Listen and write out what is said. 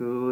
who